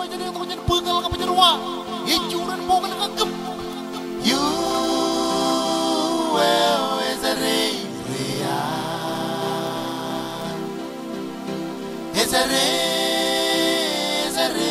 Yo jadi yang tukujan pegal ke penjerwa Incuran pokoknya kagem You will is a ria Is a is a